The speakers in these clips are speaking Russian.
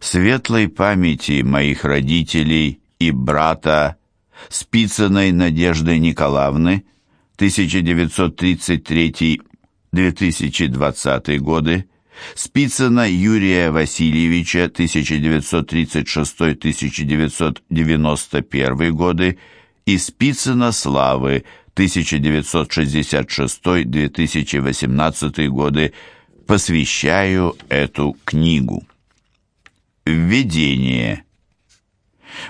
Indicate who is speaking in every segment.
Speaker 1: светлой памяти моих родителей и брата Спицыной Надежды Николаевны 1933-2020 годы, Спицына Юрия Васильевича 1936-1991 годы и Спицына Славы 1966-2018 годы посвящаю эту книгу. Введение.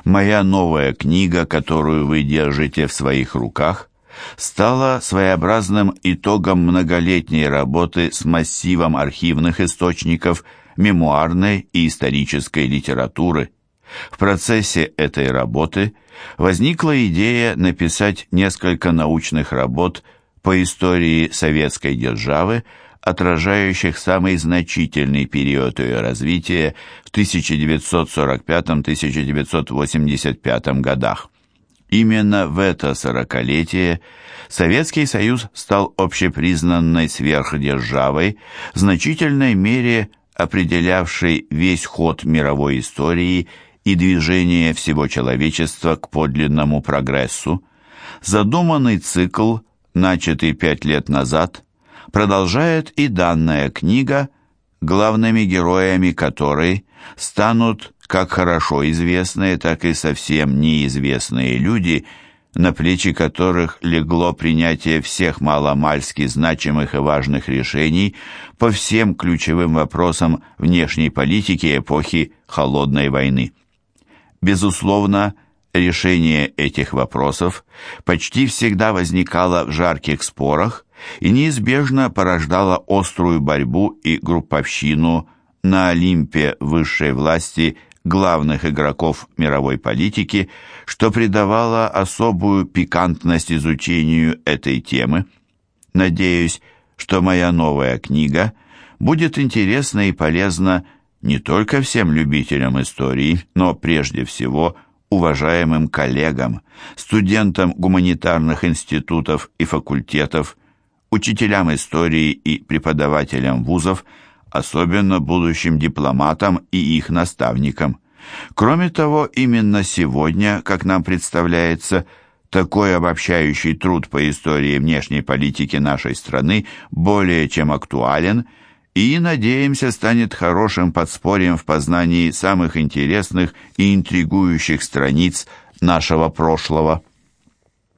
Speaker 1: Моя новая книга, которую вы держите в своих руках, стала своеобразным итогом многолетней работы с массивом архивных источников, мемуарной и исторической литературы. В процессе этой работы возникла идея написать несколько научных работ по истории советской державы, отражающих самый значительный период ее развития в 1945-1985 годах. Именно в это сорокалетие Советский Союз стал общепризнанной сверхдержавой, в значительной мере определявшей весь ход мировой истории и движение всего человечества к подлинному прогрессу. Задуманный цикл, начатый пять лет назад, продолжает и данная книга, главными героями которой станут как хорошо известные, так и совсем неизвестные люди, на плечи которых легло принятие всех маломальски значимых и важных решений по всем ключевым вопросам внешней политики эпохи Холодной войны. Безусловно, решение этих вопросов почти всегда возникало в жарких спорах и неизбежно порождало острую борьбу и групповщину на Олимпе высшей власти главных игроков мировой политики, что придавало особую пикантность изучению этой темы. Надеюсь, что моя новая книга будет интересна и полезна не только всем любителям истории, но прежде всего уважаемым коллегам, студентам гуманитарных институтов и факультетов, учителям истории и преподавателям вузов, особенно будущим дипломатам и их наставникам. Кроме того, именно сегодня, как нам представляется, такой обобщающий труд по истории внешней политики нашей страны более чем актуален и, надеемся, станет хорошим подспорьем в познании самых интересных и интригующих страниц нашего прошлого.